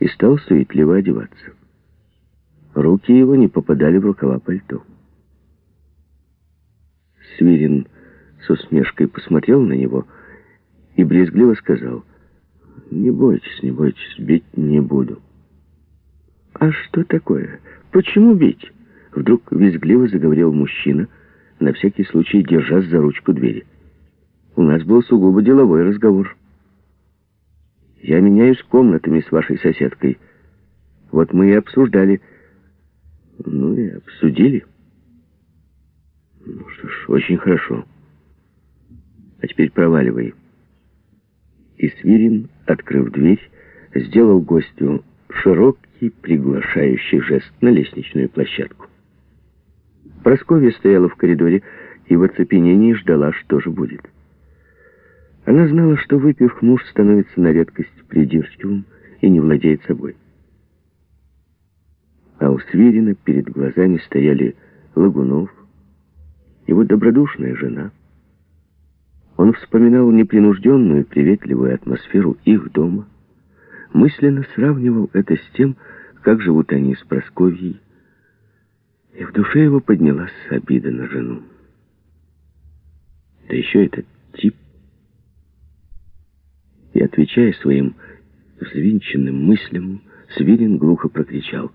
и стал суетливо одеваться. Руки его не попадали в рукава пальто. Свирин с усмешкой посмотрел на него и брезгливо сказал, «Не бойтесь, не бойтесь, бить не буду». «А что такое? Почему бить?» Вдруг визгливо заговорил мужчина, на всякий случай держась за ручку двери. «У нас был сугубо деловой разговор. Я меняюсь комнатами с вашей соседкой. Вот мы и обсуждали. Ну и обсудили. Ну что ж, очень хорошо. А теперь проваливай». И Свирин, открыв дверь, сделал гостю широкий приглашающий жест на лестничную площадку. Просковья стояла в коридоре и в оцепенении ждала, что же будет. Она знала, что, выпив, муж становится на редкость придирчивым и не владеет собой. А у Свирина перед глазами стояли Лагунов, его добродушная жена. Он вспоминал непринужденную, приветливую атмосферу их дома, мысленно сравнивал это с тем, как живут они с Просковьей, и в душе его поднялась обида на жену. Да еще этот. И, отвечая своим взвинченным мыслям, Свирин глухо прокричал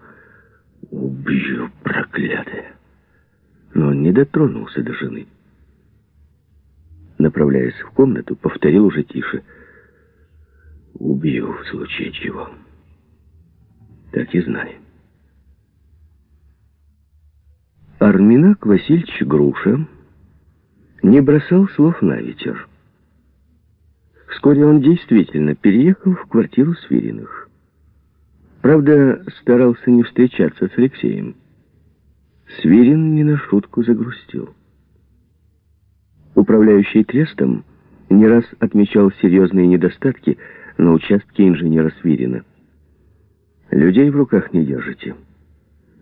«Убью, проклятая!» Но он не дотронулся до жены. Направляясь в комнату, повторил уже тише «Убью в случае чего». Так и знай. Арминак Васильевич Груша не бросал слов на ветер. Вскоре он действительно переехал в квартиру Свириных. Правда, старался не встречаться с Алексеем. Свирин не на шутку загрустил. Управляющий трестом не раз отмечал серьезные недостатки на участке инженера Свирина. Людей в руках не держите.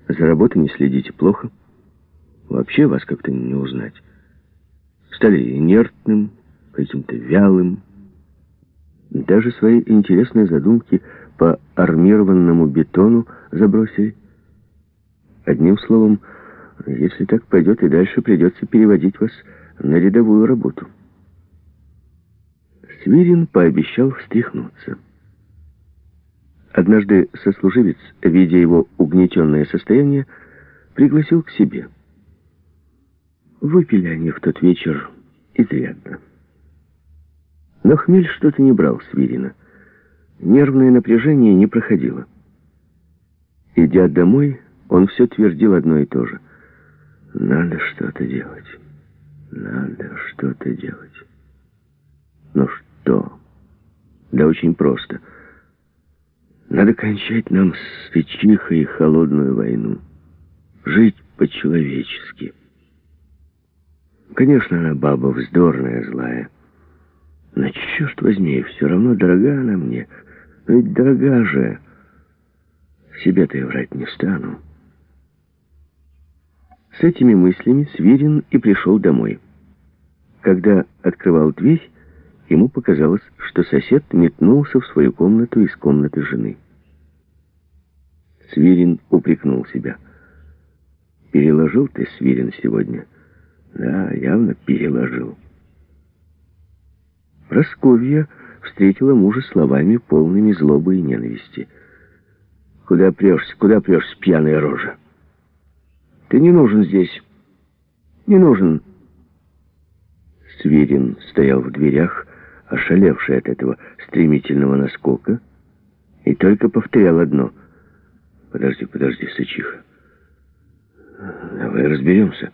За работой не следите плохо. Вообще вас как-то не узнать. Стали инертным, каким-то вялым. Даже свои интересные задумки по армированному бетону забросили. Одним словом, если так пойдет и дальше, придется переводить вас на рядовую работу. Свирин пообещал встряхнуться. Однажды сослуживец, видя его угнетенное состояние, пригласил к себе. Выпили они в тот вечер изрядно. Но хмель что-то не брал Свирина. Нервное напряжение не проходило. Идя домой, он все твердил одно и то же. «Надо что-то делать. Надо что-то делать». «Ну что?» «Да очень просто. Надо кончать нам с печихой холодную войну. Жить по-человечески». Конечно, она баба вздорная, злая. Но, черт возьми, все равно дорога она мне. Ведь дорога же. Себе-то я врать не стану. С этими мыслями Свирин и пришел домой. Когда открывал дверь, ему показалось, что сосед метнулся в свою комнату из комнаты жены. Свирин упрекнул себя. «Переложил ты, Свирин, сегодня?» Да, явно переложил. Просковья встретила мужа словами, полными злобы и ненависти. «Куда прешься, куда прешься, пьяная рожа? Ты не нужен здесь. Не нужен». Свирин стоял в дверях, ошалевший от этого стремительного наскока, и только повторял одно. «Подожди, подожди, сычиха. Давай разберемся».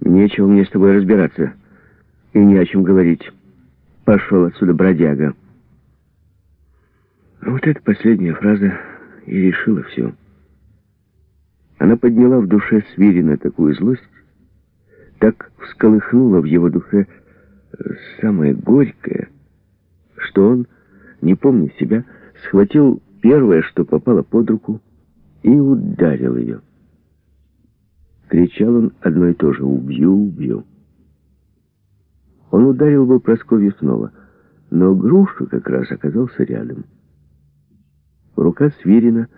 Нечего мне с тобой разбираться. И не о чем говорить. Пошел отсюда, бродяга. А вот эта последняя фраза и решила все. Она подняла в душе Свирина такую злость, так всколыхнула в его душе самое горькое, что он, не помня себя, схватил первое, что попало под руку, и ударил ее. Кричал он одно и то же «Убью, убью». Он ударил бы Прасковью снова, но Груша как раз оказался рядом. Рука Свирина